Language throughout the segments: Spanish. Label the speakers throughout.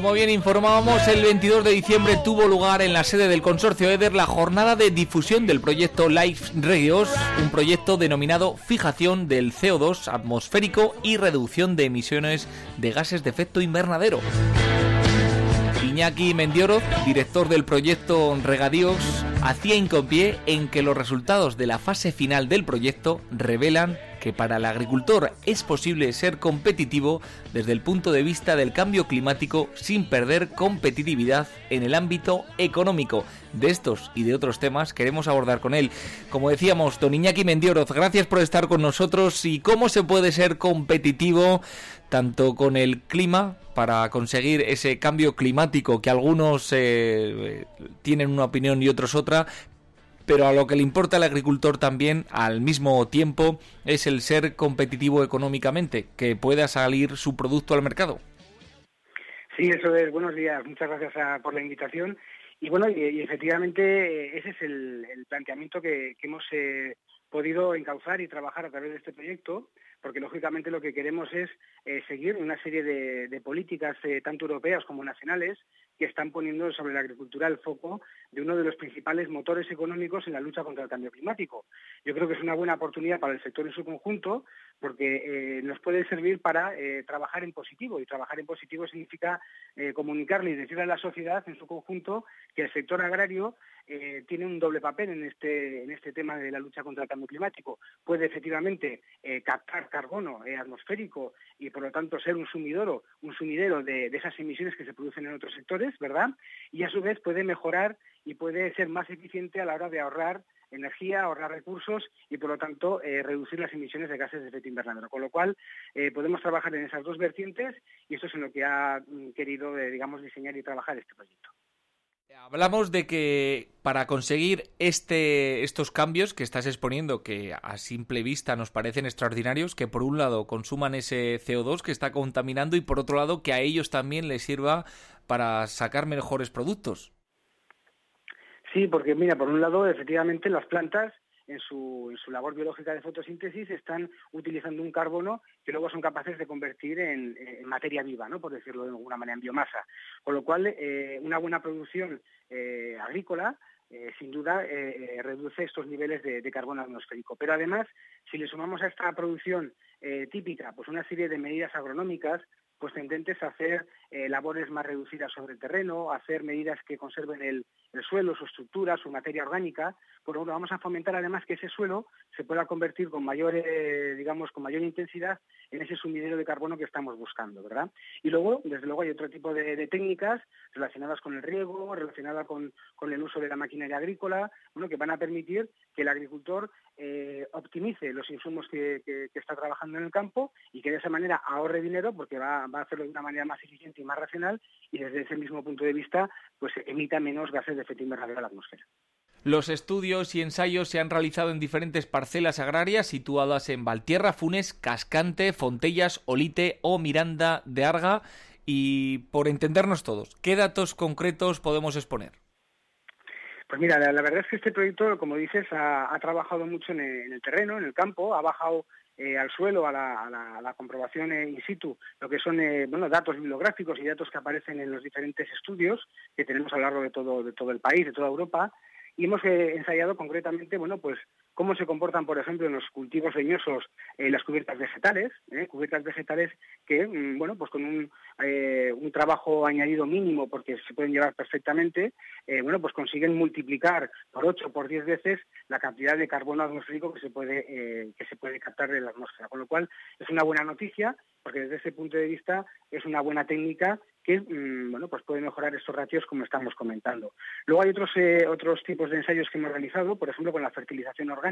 Speaker 1: como bien informábamos, el 22 de diciembre tuvo lugar en la sede del consorcio EDER la jornada de difusión del proyecto Life Radios, un proyecto denominado fijación del CO2 atmosférico y reducción de emisiones de gases de efecto invernadero. Iñaki Mendioroz, director del proyecto Regadíos, hacía hincapié en que los resultados de la fase final del proyecto revelan que para el agricultor es posible ser competitivo desde el punto de vista del cambio climático sin perder competitividad en el ámbito económico. De estos y de otros temas queremos abordar con él. Como decíamos, don Iñaki Mendioroz, gracias por estar con nosotros y cómo se puede ser competitivo tanto con el clima para conseguir ese cambio climático que algunos eh, tienen una opinión y otros otra, pero a lo que le importa al agricultor también al mismo tiempo es el ser competitivo económicamente, que pueda salir su producto al mercado.
Speaker 2: Sí, eso es. Buenos días. Muchas gracias ah, por la invitación. Y bueno, y, efectivamente eh, ese es el, planteamiento que, hemos eh, podido encauzar y trabajar a través de este proyecto, porque lógicamente lo que queremos es eh, seguir una serie de, políticas, tanto europeas como nacionales, que están poniendo sobre la agricultura el foco de uno de los principales motores económicos en la lucha contra el cambio climático. Yo creo que es una buena oportunidad para el sector en su conjunto porque eh, nos puede servir para eh, trabajar en positivo y trabajar en positivo significa eh, comunicarle y decirle a la sociedad en su conjunto que el sector agrario tiene un doble papel en este, en este tema de la lucha contra el cambio climático. Puede efectivamente captar carbono atmosférico y por lo tanto ser un sumidoro, un sumidero de, de esas emisiones que se producen en otros sectores, ¿verdad? Y a su vez puede mejorar y puede ser más eficiente a la hora de ahorrar energía, ahorrar recursos y por lo tanto eh, reducir las emisiones de gases de efecto invernadero. Con lo cual eh, podemos trabajar en esas dos vertientes y esto es en lo que ha mm, querido, eh, digamos, diseñar y trabajar este proyecto.
Speaker 1: Hablamos de que para conseguir este, estos cambios que estás exponiendo, que a simple vista nos parecen extraordinarios, que por un lado consuman ese CO2 que está contaminando y por otro lado que a ellos también les sirva para sacar mejores productos.
Speaker 2: Sí, porque mira, por un lado, efectivamente, las plantas en su, labor biológica de fotosíntesis están utilizando un carbono que luego son capaces de convertir en, materia viva, ¿no? por decirlo de alguna manera, en biomasa. Con lo cual, eh, una buena producción eh, agrícola eh, sin duda reduce estos niveles de, de, carbono atmosférico. Pero además, si le sumamos a esta producción típica pues una serie de medidas agronómicas, pues tendentes a hacer eh, labores más reducidas sobre el terreno, hacer medidas que conserven el, suelo, su estructura, su materia orgánica. Por lo vamos a fomentar además que ese suelo se pueda convertir con mayor, eh, digamos, con mayor intensidad en ese sumidero de carbono que estamos buscando, ¿verdad? Y luego, desde luego, hay otro tipo de, técnicas relacionadas con el riego, relacionadas con, el uso de la maquinaria agrícola, bueno, que van a permitir que el agricultor eh, optimice los insumos que, está trabajando en el campo y que de esa manera ahorre dinero porque va, va a hacerlo de una manera más eficiente y más racional y desde ese mismo punto de vista pues emita menos gases de efecto invernadero a la atmósfera.
Speaker 1: Los estudios y ensayos se han realizado en diferentes parcelas agrarias situadas en Valtierra, Funes, Cascante, Fontellas, Olite o Miranda de Arga. Y por entendernos todos, ¿qué datos concretos podemos exponer?
Speaker 2: Pues mira, la, verdad es que este proyecto, como dices, ha, trabajado mucho en el, terreno, en el campo, ha bajado eh, al suelo, a la, comprobación in situ, lo que son eh, bueno, datos bibliográficos y datos que aparecen en los diferentes estudios que tenemos a lo largo de todo, de todo el país, de toda Europa, y hemos eh, ensayado concretamente, bueno, pues cómo se comportan, por ejemplo, en los cultivos leñosos las cubiertas vegetales, cubiertas vegetales que, mm, bueno, pues con un, un, trabajo añadido mínimo, porque se pueden llevar perfectamente, bueno, pues consiguen multiplicar por 8 o por 10 veces la cantidad de carbono atmosférico que se puede, que se puede captar de la atmósfera. Con lo cual, es una buena noticia, porque desde ese punto de vista es una buena técnica que mm, bueno, pues puede mejorar estos ratios como estamos comentando. Luego hay otros, eh, otros tipos de ensayos que hemos realizado, por ejemplo con la fertilización orgánica,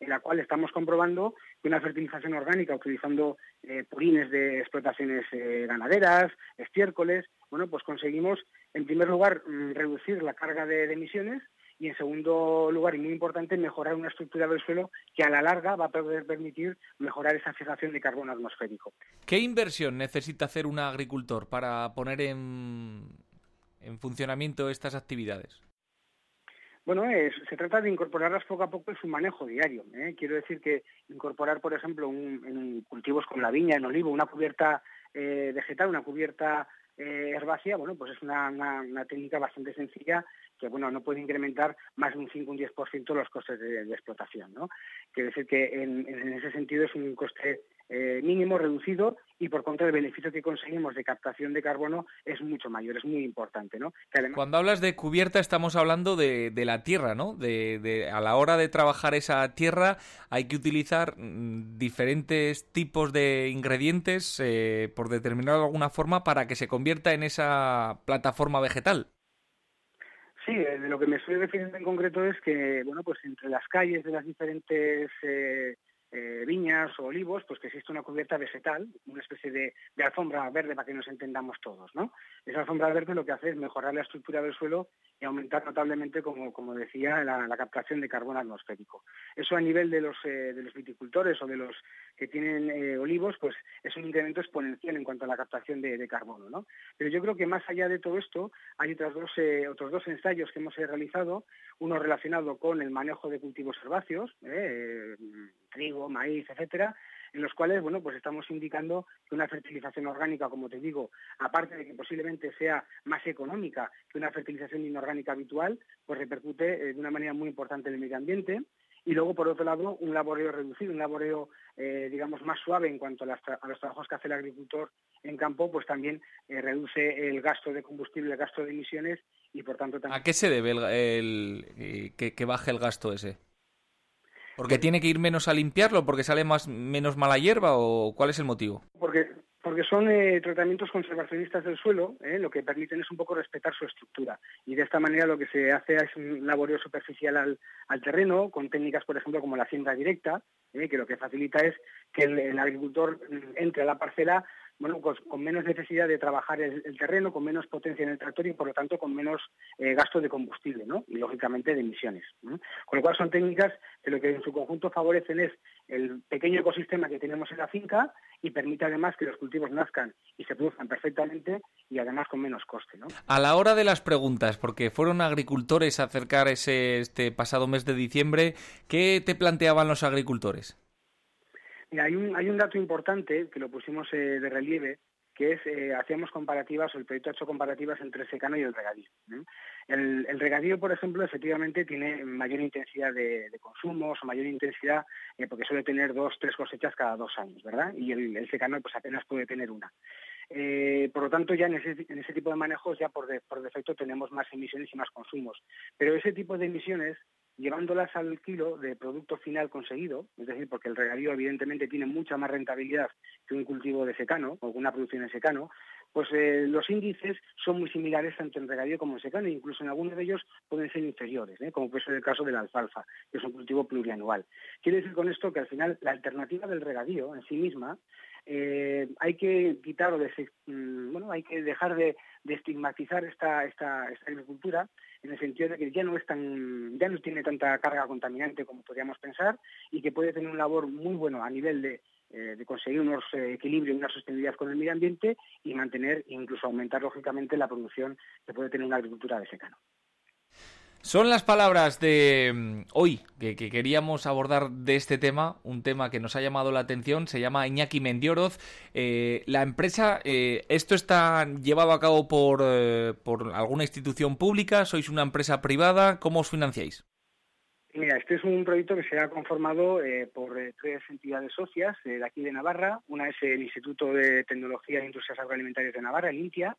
Speaker 2: en la cual estamos comprobando que una fertilización orgánica utilizando eh, purines de explotaciones eh, ganaderas, estiércoles, bueno, pues conseguimos en primer lugar mm, reducir la carga de emisiones y en segundo lugar, y muy importante, mejorar una estructura del suelo que a la larga va a poder permitir mejorar esa fijación de carbono atmosférico.
Speaker 1: ¿Qué inversión necesita hacer un agricultor para poner en, en funcionamiento estas actividades?
Speaker 2: Bueno, se trata de incorporarlas poco a poco en su manejo diario. ¿eh? Quiero decir que incorporar, por ejemplo, en cultivos como la viña, en olivo, una cubierta eh, vegetal, una cubierta eh, herbácea, bueno, pues es una, técnica bastante sencilla que, bueno, no puede incrementar más de un 5 o un 10% los costes de, explotación, ¿no? Quiere decir que en, ese sentido es un coste eh, mínimo, reducido, y por contra el beneficio que conseguimos de captación de carbono es mucho mayor, es muy importante. ¿no?
Speaker 1: Cuando hablas de cubierta estamos hablando de, la tierra, ¿no? De, a la hora de trabajar esa tierra hay que utilizar mm, diferentes tipos de ingredientes, eh, por determinarlo de alguna forma, para que se convierta en esa plataforma vegetal.
Speaker 2: Sí, eh, de lo que me estoy refiriendo en concreto es que, bueno, pues entre las calles de las diferentes eh, eh, viñas o olivos, pues que existe una cubierta vegetal, una especie de, alfombra verde para que nos entendamos todos. ¿no? Esa alfombra verde lo que hace es mejorar la estructura del suelo y aumentar notablemente, como, como decía, la, captación de carbono atmosférico. Eso a nivel de los, eh, de los viticultores o de los que tienen eh, olivos, pues es un incremento exponencial en cuanto a la captación de, carbono. ¿no? Pero yo creo que más allá de todo esto, hay otros dos, otros dos ensayos que hemos realizado, uno relacionado con el manejo de cultivos herbáceos, trigo, maíz, etcétera, en los cuales, bueno, pues estamos indicando que una fertilización orgánica, como te digo, aparte de que posiblemente sea más económica que una fertilización inorgánica habitual, pues repercute eh, de una manera muy importante en el medio ambiente. Y luego, por otro lado, un laboreo reducido, un laboreo, eh, digamos, más suave en cuanto a, los trabajos que hace el agricultor en campo, pues también eh, reduce el gasto de combustible, el gasto de emisiones y, por tanto, también...
Speaker 1: ¿A qué se debe el, que baje el gasto ese? ¿Porque tiene que ir menos a limpiarlo? ¿Porque sale más menos mala hierba? ¿O cuál es el motivo?
Speaker 2: Porque, porque son eh, tratamientos conservacionistas del suelo, eh, lo que permiten es un poco respetar su estructura. Y de esta manera lo que se hace es un laboreo superficial al, al terreno, con técnicas, por ejemplo, como la siembra directa, eh, que lo que facilita es que el agricultor entre a la parcela bueno, pues con menos necesidad de trabajar el, terreno, con menos potencia en el tractor y por lo tanto con menos eh, gasto de combustible, ¿no? Y lógicamente de emisiones. Con lo cual son técnicas que lo que en su conjunto favorecen es el pequeño ecosistema que tenemos en la finca y permite además que los cultivos nazcan y se produzcan perfectamente y además con menos coste. ¿no?
Speaker 1: A la hora de las preguntas, porque fueron agricultores a acercar ese este pasado mes de diciembre, ¿qué te planteaban los agricultores?
Speaker 2: Hay un, hay un dato importante que lo pusimos eh, de relieve, que es, eh, hacíamos comparativas, o el proyecto ha hecho comparativas entre el secano y el regadío. El, regadío, por ejemplo, efectivamente tiene mayor intensidad de, consumos o mayor intensidad, eh, porque suele tener dos, tres cosechas cada dos años, ¿verdad? Y el, secano pues apenas puede tener una. por lo tanto, ya en ese, tipo de manejos ya por, por defecto tenemos más emisiones y más consumos. Pero ese tipo de emisiones llevándolas al kilo de producto final conseguido, es decir, porque el regadío evidentemente tiene mucha más rentabilidad que un cultivo de secano o una producción de secano, pues eh, los índices son muy similares tanto en regadío como en secano, incluso en algunos de ellos pueden ser inferiores, ¿eh? como puede ser el caso de la alfalfa, que es un cultivo plurianual. Quiere decir con esto que al final la alternativa del regadío en sí misma eh, hay que mm, bueno, hay que dejar de, estigmatizar esta, agricultura en el sentido de que ya no es tan, ya no tiene tanta carga contaminante como podríamos pensar y que puede tener un labor muy bueno a nivel de, eh, conseguir unos eh, equilibrios y una sostenibilidad con el medio ambiente y mantener, incluso aumentar lógicamente la producción que puede tener una agricultura de secano.
Speaker 1: Son las palabras de mm, hoy que, queríamos abordar de este tema, un tema que nos ha llamado la atención, se llama Iñaki Mendioroz. Eh, la empresa, eh, ¿esto está llevado a cabo por, eh, por alguna institución pública? ¿Sois una empresa privada? ¿Cómo os financiáis?
Speaker 2: Mira, este es un proyecto que se ha conformado por tres entidades socias de aquí de Navarra. Una es el Instituto de Tecnología e Industrias Agroalimentarias de Navarra, el INTIA,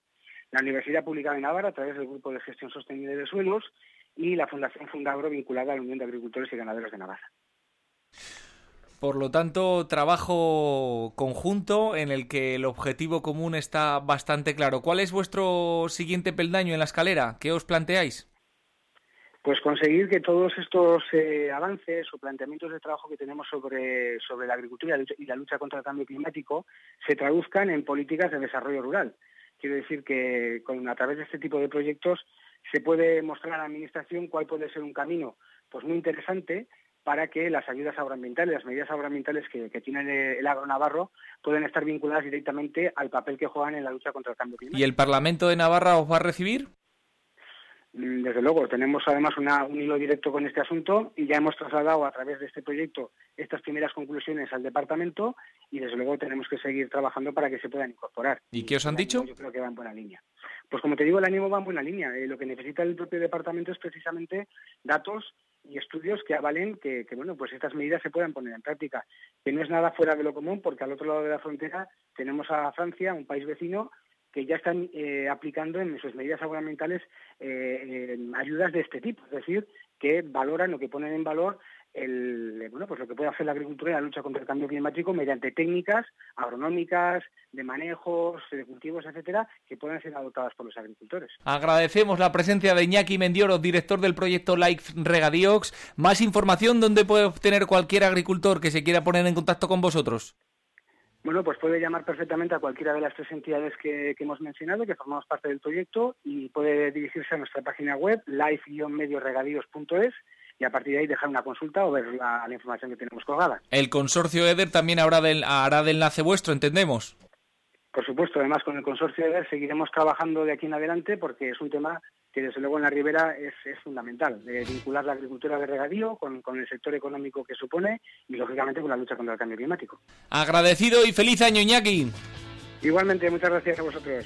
Speaker 2: la Universidad Pública de Navarra a través del Grupo de Gestión Sostenible de Suelos y la Fundación Fundagro vinculada a la Unión de Agricultores y Ganaderos de Navarra.
Speaker 1: Por lo tanto, trabajo conjunto en el que el objetivo común está bastante claro. ¿Cuál es vuestro siguiente peldaño en la escalera? ¿Qué os planteáis?
Speaker 2: Pues conseguir que todos estos eh, avances o planteamientos de trabajo que tenemos sobre, sobre la agricultura y la lucha contra el cambio climático se traduzcan en políticas de desarrollo rural. Quiero decir que con, a través de este tipo de proyectos se puede mostrar a la Administración cuál puede ser un camino pues muy interesante para que las ayudas agroambientales, las medidas agroambientales que, tiene el agro navarro puedan estar vinculadas directamente al papel que juegan en la lucha contra el cambio climático.
Speaker 1: ¿Y el Parlamento de Navarra os va a recibir?
Speaker 2: Desde luego, tenemos además un hilo directo con este asunto y ya hemos trasladado a través de este proyecto estas primeras conclusiones al departamento y desde luego tenemos que seguir trabajando para que se puedan incorporar.
Speaker 1: ¿Y qué os han dicho?
Speaker 2: Yo creo que va en buena línea. Pues como te digo, el ánimo va en buena línea. Eh, lo que necesita el propio departamento es precisamente datos y estudios que avalen que, bueno pues estas medidas se puedan poner en práctica que no es nada fuera de lo común porque al otro lado de la frontera tenemos a Francia un país vecino que ya están eh, aplicando en sus medidas gubernamentales eh, ayudas de este tipo, es decir, que valoran o que ponen en valor el, bueno, pues lo que puede hacer la agricultura en la lucha contra el cambio climático mediante técnicas agronómicas, de manejos, de cultivos, etcétera, que puedan ser adoptadas por los agricultores.
Speaker 1: Agradecemos la presencia de Iñaki Mendioro, director del proyecto Life Regadiox. Más información, ¿dónde puede obtener cualquier agricultor que se quiera poner en contacto con vosotros?
Speaker 2: Bueno, pues puede llamar perfectamente a cualquiera de las tres entidades que, hemos mencionado, que formamos parte del proyecto, y puede dirigirse a nuestra página web, live-medioregadíos.es, y a partir de ahí dejar una consulta o ver la, información que tenemos colgada.
Speaker 1: El consorcio EDER también hará de enlace vuestro, entendemos.
Speaker 2: Por supuesto, además con el consorcio EDER seguiremos trabajando de aquí en adelante porque es un tema que desde luego en la ribera es, fundamental, de vincular la agricultura de regadío con, con, el sector económico que supone y lógicamente con la lucha contra el cambio climático.
Speaker 1: Agradecido y feliz año Iñaki.
Speaker 2: Igualmente, muchas gracias a vosotros.